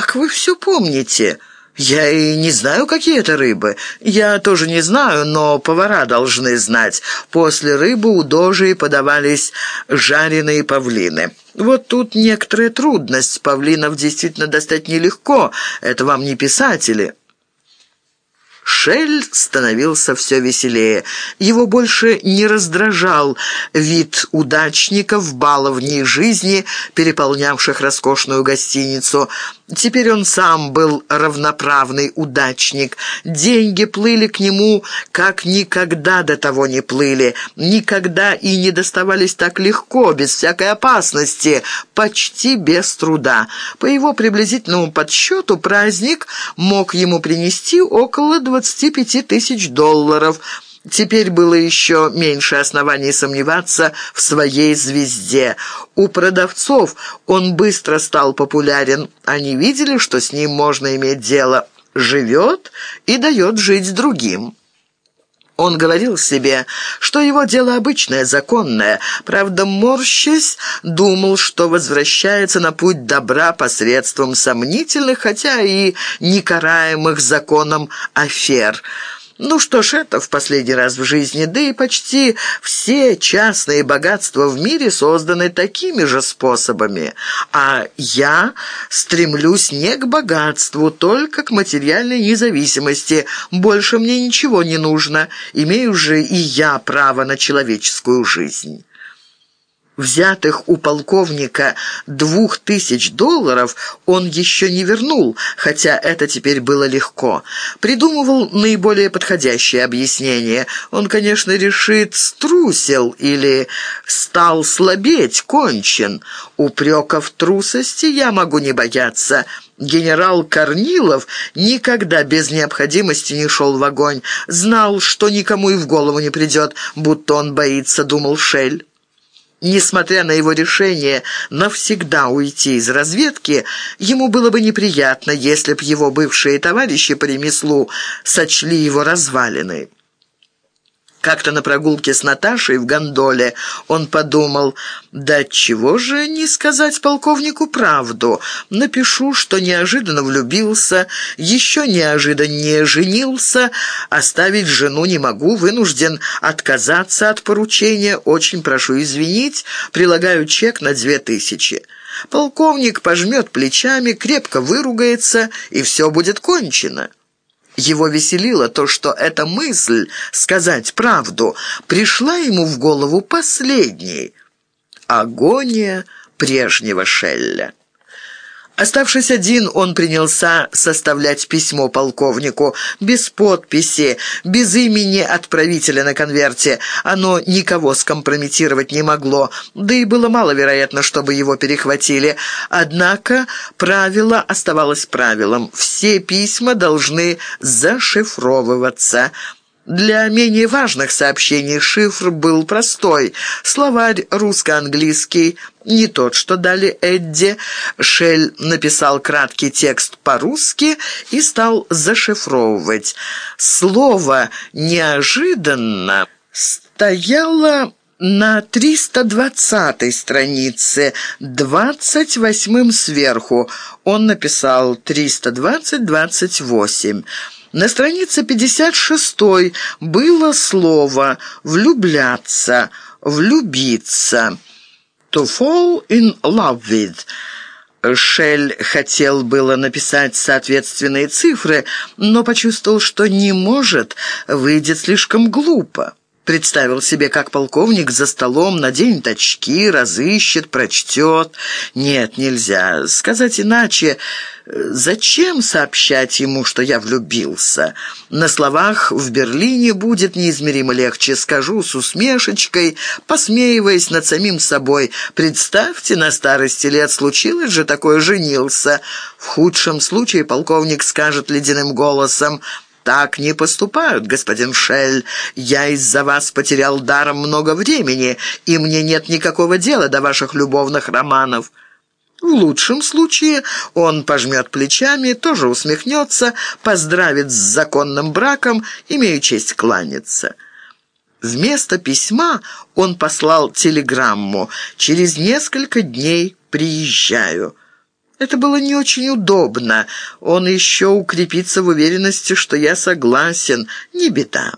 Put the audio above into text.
как вы все помните?» «Я и не знаю, какие это рыбы. Я тоже не знаю, но повара должны знать. После рыбы у дожи подавались жареные павлины. Вот тут некоторая трудность. Павлинов действительно достать нелегко. Это вам не писатели». Шель становился все веселее. Его больше не раздражал вид удачников баловней жизни, переполнявших роскошную гостиницу. Теперь он сам был равноправный удачник. Деньги плыли к нему, как никогда до того не плыли. Никогда и не доставались так легко, без всякой опасности, почти без труда. По его приблизительному подсчету праздник мог ему принести около 25 тысяч долларов – Теперь было еще меньше оснований сомневаться в своей звезде. У продавцов он быстро стал популярен. Они видели, что с ним можно иметь дело. Живет и дает жить другим. Он говорил себе, что его дело обычное, законное. Правда, морщась, думал, что возвращается на путь добра посредством сомнительных, хотя и некараемых законом афер – ну что ж, это в последний раз в жизни, да и почти все частные богатства в мире созданы такими же способами. А я стремлюсь не к богатству, только к материальной независимости. Больше мне ничего не нужно. Имею же и я право на человеческую жизнь» взятых у полковника двух тысяч долларов он еще не вернул, хотя это теперь было легко. Придумывал наиболее подходящее объяснение. Он, конечно, решит «струсил» или «стал слабеть, кончен». Упреков трусости я могу не бояться. Генерал Корнилов никогда без необходимости не шел в огонь. Знал, что никому и в голову не придет, будто он боится, думал Шель. Несмотря на его решение навсегда уйти из разведки, ему было бы неприятно, если б его бывшие товарищи по ремеслу сочли его развалиной. Как-то на прогулке с Наташей в гондоле он подумал, да чего же не сказать полковнику правду? Напишу, что неожиданно влюбился, еще неожиданнее женился, оставить жену не могу, вынужден отказаться от поручения, очень прошу извинить, прилагаю чек на две тысячи. Полковник пожмет плечами, крепко выругается, и все будет кончено. Его веселило то, что эта мысль, сказать правду, пришла ему в голову последней. Агония прежнего Шелля. Оставшись один, он принялся составлять письмо полковнику, без подписи, без имени отправителя на конверте. Оно никого скомпрометировать не могло, да и было маловероятно, чтобы его перехватили. Однако правило оставалось правилом. Все письма должны зашифровываться – для менее важных сообщений шифр был простой. Словарь русско-английский, не тот, что дали Эдди. Шель написал краткий текст по-русски и стал зашифровывать. Слово «неожиданно» стояло на 320 странице, 28 сверху. Он написал 320-28. На странице 56 было слово «влюбляться», «влюбиться». «To fall in love with». Шель хотел было написать соответственные цифры, но почувствовал, что не может, выйдет слишком глупо. Представил себе, как полковник за столом наденет очки, разыщет, прочтет. Нет, нельзя. Сказать иначе, зачем сообщать ему, что я влюбился? На словах в Берлине будет неизмеримо легче. Скажу с усмешечкой, посмеиваясь над самим собой. Представьте, на старости лет случилось же такое, женился. В худшем случае полковник скажет ледяным голосом – так не поступают, господин Шель. Я из-за вас потерял даром много времени, и мне нет никакого дела до ваших любовных романов». В лучшем случае он пожмет плечами, тоже усмехнется, поздравит с законным браком, имею честь кланяться. Вместо письма он послал телеграмму «Через несколько дней приезжаю». Это было не очень удобно. Он еще укрепится в уверенности, что я согласен. Не беда.